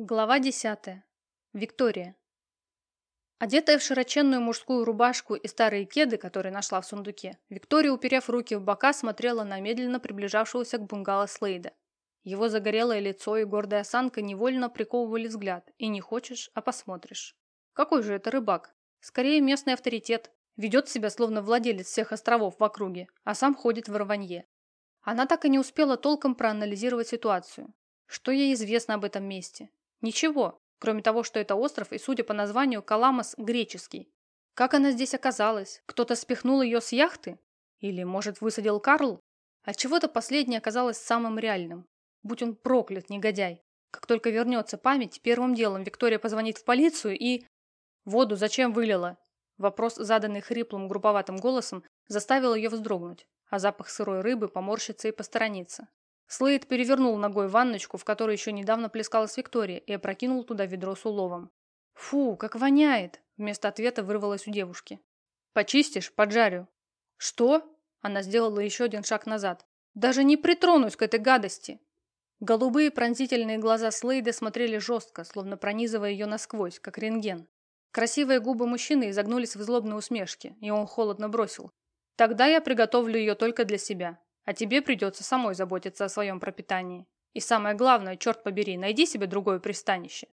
Глава 10. Виктория. Одетая в широченную мужскую рубашку и старые кеды, которые нашла в сундуке, Виктория, уперев руки в бока, смотрела на медленно приближавшегося к бунгало Слейда. Его загорелое лицо и гордая осанка невольно приковывали взгляд, и не хочешь, а посмотришь. Какой же это рыбак? Скорее местный авторитет. Ведет себя словно владелец всех островов в округе, а сам ходит в рванье. Она так и не успела толком проанализировать ситуацию. Что ей известно об этом месте? Ничего, кроме того, что это остров и, судя по названию, Каламас греческий. Как она здесь оказалась? Кто-то спихнул ее с яхты? Или, может, высадил Карл? Отчего-то последнее оказалось самым реальным. Будь он проклят, негодяй. Как только вернется память, первым делом Виктория позвонит в полицию и... Воду зачем вылила? Вопрос, заданный хриплым, грубоватым голосом, заставил ее вздрогнуть, а запах сырой рыбы поморщиться и посторониться. Слейд перевернул ногой ванночку, в которой еще недавно плескалась Виктория, и опрокинул туда ведро с уловом. «Фу, как воняет!» Вместо ответа вырвалось у девушки. «Почистишь? Поджарю». «Что?» Она сделала еще один шаг назад. «Даже не притронусь к этой гадости!» Голубые пронзительные глаза Слейда смотрели жестко, словно пронизывая ее насквозь, как рентген. Красивые губы мужчины изогнулись в злобной усмешке, и он холодно бросил. «Тогда я приготовлю ее только для себя. А тебе придется самой заботиться о своем пропитании. И самое главное, черт побери, найди себе другое пристанище.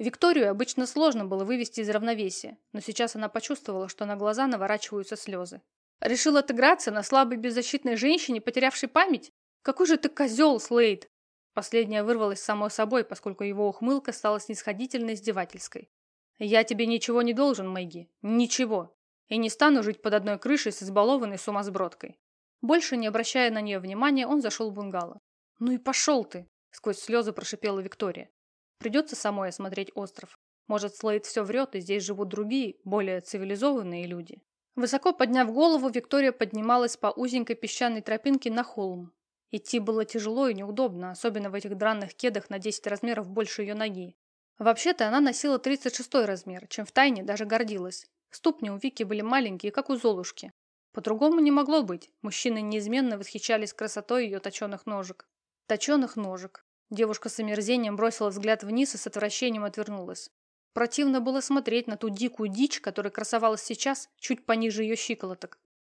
Викторию обычно сложно было вывести из равновесия, но сейчас она почувствовала, что на глаза наворачиваются слезы. Решил отыграться на слабой беззащитной женщине, потерявшей память? Какой же ты козел, Слейд! Последняя вырвалась само собой, поскольку его ухмылка стала снисходительно издевательской. «Я тебе ничего не должен, Мэгги. Ничего. И не стану жить под одной крышей с избалованной сумасбродкой. Больше не обращая на нее внимания, он зашел в бунгало. «Ну и пошел ты!» – сквозь слезы прошипела Виктория. «Придется самой осмотреть остров. Может, Слейд все врет, и здесь живут другие, более цивилизованные люди». Высоко подняв голову, Виктория поднималась по узенькой песчаной тропинке на холм. Идти было тяжело и неудобно, особенно в этих дранных кедах на 10 размеров больше ее ноги. Вообще-то она носила 36 размер, чем втайне даже гордилась. Ступни у Вики были маленькие, как у Золушки, по-другому не могло быть. Мужчины неизменно восхищались красотой ее точеных ножек. Точеных ножек. Девушка с омерзением бросила взгляд вниз и с отвращением отвернулась. Противно было смотреть на ту дикую дичь, которая красовалась сейчас чуть пониже ее щиколоток.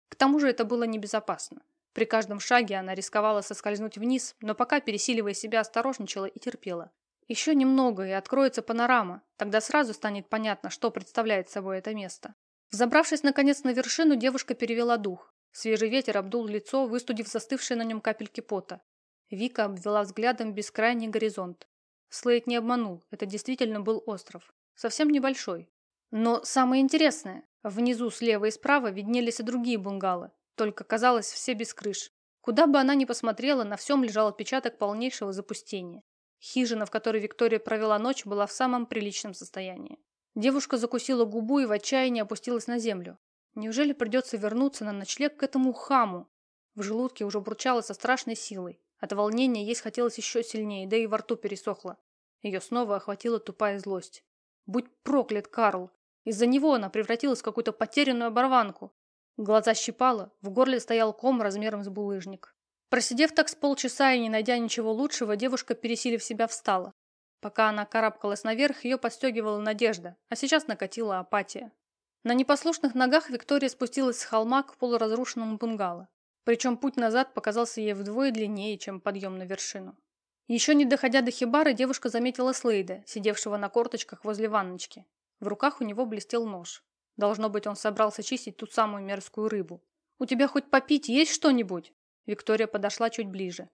К тому же это было небезопасно. При каждом шаге она рисковала соскользнуть вниз, но пока, пересиливая себя, осторожничала и терпела. Еще немного, и откроется панорама. Тогда сразу станет понятно, что представляет собой это место. Взобравшись, наконец, на вершину, девушка перевела дух. Свежий ветер обдул лицо, выстудив застывшие на нем капельки пота. Вика обвела взглядом бескрайний горизонт. Слейд не обманул, это действительно был остров. Совсем небольшой. Но самое интересное, внизу слева и справа виднелись и другие бунгалы, только казалось все без крыш. Куда бы она ни посмотрела, на всем лежал отпечаток полнейшего запустения. Хижина, в которой Виктория провела ночь, была в самом приличном состоянии. Девушка закусила губу и в отчаянии опустилась на землю. Неужели придется вернуться на ночлег к этому хаму? В желудке уже бурчало со страшной силой. От волнения есть хотелось еще сильнее, да и во рту пересохло. Ее снова охватила тупая злость. Будь проклят, Карл! Из-за него она превратилась в какую-то потерянную оборванку. Глаза щипала, в горле стоял ком размером с булыжник. Просидев так с полчаса и не найдя ничего лучшего, девушка, пересилив себя, встала. Пока она карабкалась наверх, ее подстегивала надежда, а сейчас накатила апатия. На непослушных ногах Виктория спустилась с холма к полуразрушенному бунгало. Причем путь назад показался ей вдвое длиннее, чем подъем на вершину. Еще не доходя до хибары, девушка заметила Слейда, сидевшего на корточках возле ванночки. В руках у него блестел нож. Должно быть, он собрался чистить ту самую мерзкую рыбу. «У тебя хоть попить есть что-нибудь?» Виктория подошла чуть ближе.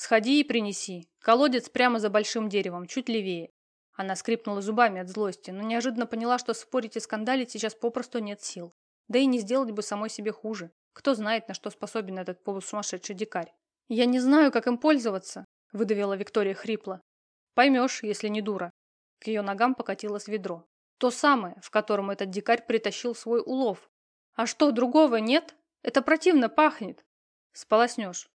«Сходи и принеси. Колодец прямо за большим деревом, чуть левее». Она скрипнула зубами от злости, но неожиданно поняла, что спорить и скандалить сейчас попросту нет сил. Да и не сделать бы самой себе хуже. Кто знает, на что способен этот полусумасшедший дикарь. «Я не знаю, как им пользоваться», – выдавила Виктория хрипло. «Поймешь, если не дура». К ее ногам покатилось ведро. То самое, в котором этот дикарь притащил свой улов. «А что, другого нет? Это противно пахнет». «Сполоснешь».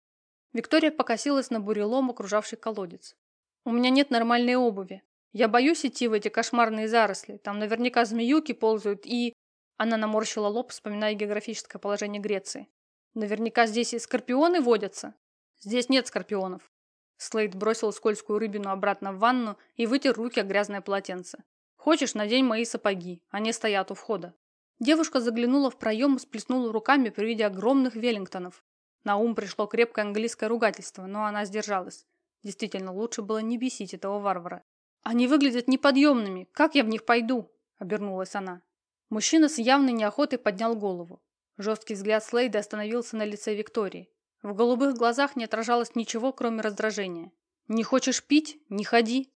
Виктория покосилась на бурелом, окружавший колодец. «У меня нет нормальной обуви. Я боюсь идти в эти кошмарные заросли. Там наверняка змеюки ползают и...» Она наморщила лоб, вспоминая географическое положение Греции. «Наверняка здесь и скорпионы водятся. Здесь нет скорпионов». Слейд бросил скользкую рыбину обратно в ванну и вытер руки о грязное полотенце. «Хочешь, надень мои сапоги, они стоят у входа». Девушка заглянула в проем и сплеснула руками при виде огромных веллингтонов. На ум пришло крепкое английское ругательство, но она сдержалась. Действительно, лучше было не бесить этого варвара. «Они выглядят неподъемными. Как я в них пойду?» – обернулась она. Мужчина с явной неохотой поднял голову. Жесткий взгляд Слейда остановился на лице Виктории. В голубых глазах не отражалось ничего, кроме раздражения. «Не хочешь пить? Не ходи!»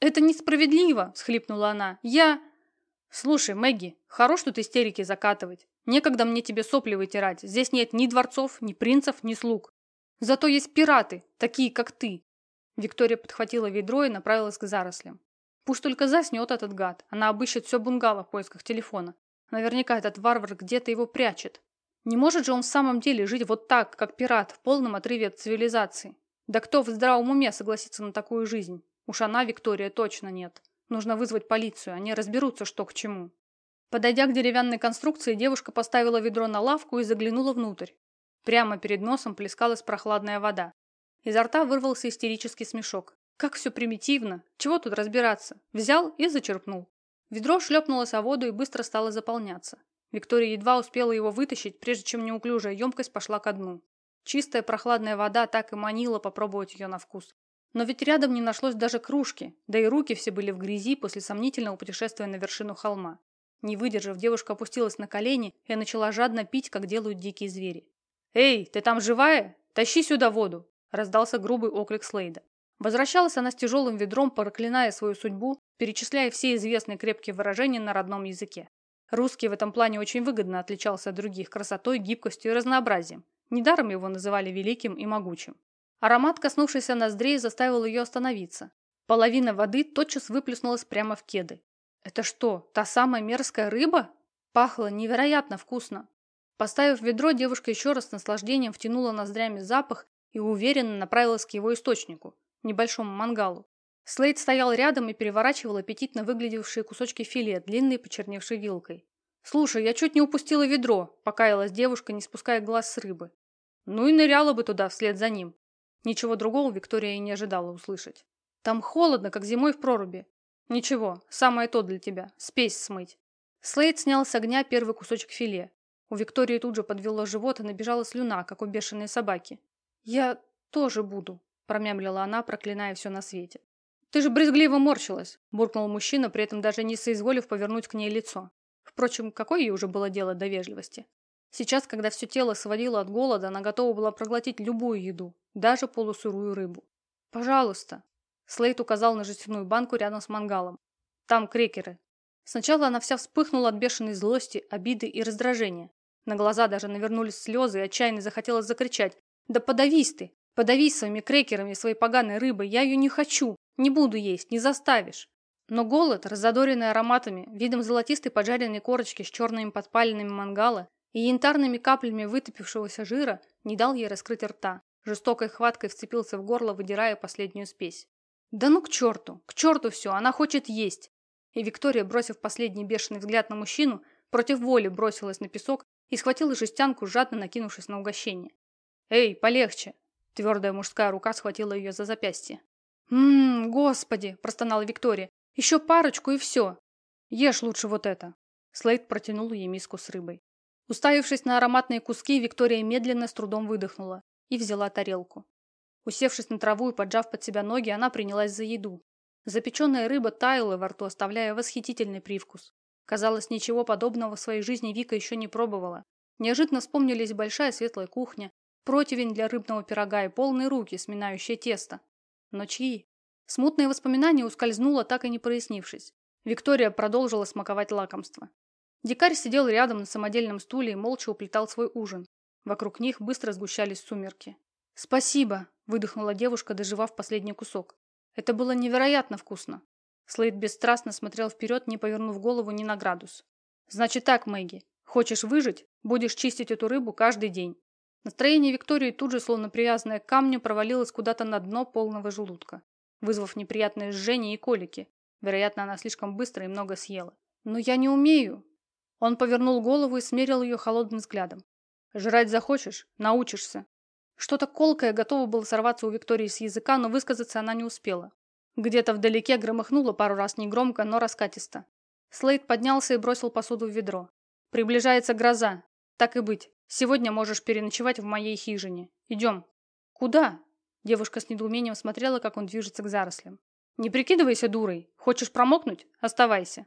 «Это несправедливо!» – схлипнула она. «Я...» «Слушай, Мэгги, хорош тут истерики закатывать. Некогда мне тебе сопли вытирать. Здесь нет ни дворцов, ни принцев, ни слуг. Зато есть пираты, такие, как ты». Виктория подхватила ведро и направилась к зарослям. Пусть только заснет этот гад. Она обыщет все бунгало в поисках телефона. Наверняка этот варвар где-то его прячет. Не может же он в самом деле жить вот так, как пират, в полном отрыве от цивилизации. Да кто в здравом уме согласится на такую жизнь? Уж она, Виктория, точно нет. Нужно вызвать полицию, они разберутся, что к чему. Подойдя к деревянной конструкции, девушка поставила ведро на лавку и заглянула внутрь. Прямо перед носом плескалась прохладная вода. Изо рта вырвался истерический смешок. Как все примитивно. Чего тут разбираться? Взял и зачерпнул. Ведро шлепнулось о воду и быстро стало заполняться. Виктория едва успела его вытащить, прежде чем неуклюжая емкость пошла ко дну. Чистая прохладная вода так и манила попробовать ее на вкус. Но ведь рядом не нашлось даже кружки, да и руки все были в грязи после сомнительного путешествия на вершину холма. Не выдержав, девушка опустилась на колени и начала жадно пить, как делают дикие звери. «Эй, ты там живая? Тащи сюда воду!» – раздался грубый оклик Слейда. Возвращалась она с тяжелым ведром, проклиная свою судьбу, перечисляя все известные крепкие выражения на родном языке. Русский в этом плане очень выгодно отличался от других красотой, гибкостью и разнообразием. Недаром его называли великим и могучим. Аромат, коснувшийся ноздрей, заставил ее остановиться. Половина воды тотчас выплеснулась прямо в кеды. «Это что, та самая мерзкая рыба?» Пахло невероятно вкусно. Поставив ведро, девушка еще раз с наслаждением втянула ноздрями запах и уверенно направилась к его источнику, небольшому мангалу. Слейд стоял рядом и переворачивал аппетитно выглядевшие кусочки филе, длинной почерневшей вилкой. «Слушай, я чуть не упустила ведро», – покаялась девушка, не спуская глаз с рыбы. Ну и ныряла бы туда вслед за ним. Ничего другого Виктория и не ожидала услышать. «Там холодно, как зимой в проруби». «Ничего, самое то для тебя. Спесь смыть». Слейд снял с огня первый кусочек филе. У Виктории тут же подвело живот и набежала слюна, как у бешеной собаки. «Я тоже буду», – промямлила она, проклиная все на свете. «Ты же брезгливо морщилась», – буркнул мужчина, при этом даже не соизволив повернуть к ней лицо. Впрочем, какое ей уже было дело до вежливости? Сейчас, когда все тело сводило от голода, она готова была проглотить любую еду, даже полусырую рыбу. «Пожалуйста», – Слейд указал на жестяную банку рядом с мангалом. «Там крекеры». Сначала она вся вспыхнула от бешеной злости, обиды и раздражения. На глаза даже навернулись слезы и отчаянно захотелось закричать. «Да подавись ты! Подавись своими крекерами, своей поганой рыбой! Я ее не хочу! Не буду есть, не заставишь. Но голод, разодоренный ароматами, видом золотистой поджаренной корочки с черными подпаленными мангала и янтарными каплями вытопившегося жира, не дал ей раскрыть рта. Жестокой хваткой вцепился в горло, выдирая последнюю спесь. «Да ну к черту! К черту все! Она хочет есть!» И Виктория, бросив последний бешеный взгляд на мужчину, против воли бросилась на песок и схватила жестянку, жадно накинувшись на угощение. «Эй, полегче!» Твердая мужская рука схватила ее за запястье. «Ммм, господи!» – простонала Виктория. «Еще парочку и все. Ешь лучше вот это». Слейд протянул ей миску с рыбой. Уставившись на ароматные куски, Виктория медленно с трудом выдохнула и взяла тарелку. Усевшись на траву и поджав под себя ноги, она принялась за еду. Запеченная рыба таяла во рту, оставляя восхитительный привкус. Казалось, ничего подобного в своей жизни Вика еще не пробовала. Неожиданно вспомнились большая светлая кухня, противень для рыбного пирога и полные руки, сминающие тесто. Но чьи? Смутное воспоминание ускользнуло, так и не прояснившись. Виктория продолжила смаковать лакомство. Дикарь сидел рядом на самодельном стуле и молча уплетал свой ужин. Вокруг них быстро сгущались сумерки. «Спасибо!» – выдохнула девушка, доживав последний кусок. «Это было невероятно вкусно!» Слейд бесстрастно смотрел вперед, не повернув голову ни на градус. «Значит так, Мэгги, хочешь выжить? Будешь чистить эту рыбу каждый день. Настроение Виктории тут же, словно привязанное к камню, провалилось куда-то на дно полного желудка, вызвав неприятное жжение и колики. Вероятно, она слишком быстро и много съела. «Но я не умею!» Он повернул голову и смерил ее холодным взглядом. «Жрать захочешь? Научишься!» Что-то колкое готово было сорваться у Виктории с языка, но высказаться она не успела. Где-то вдалеке громыхнуло пару раз негромко, но раскатисто. Слейд поднялся и бросил посуду в ведро. «Приближается гроза. Так и быть. Сегодня можешь переночевать в моей хижине. Идем». «Куда?» Девушка с недоумением смотрела, как он движется к зарослям. «Не прикидывайся дурой. Хочешь промокнуть? Оставайся.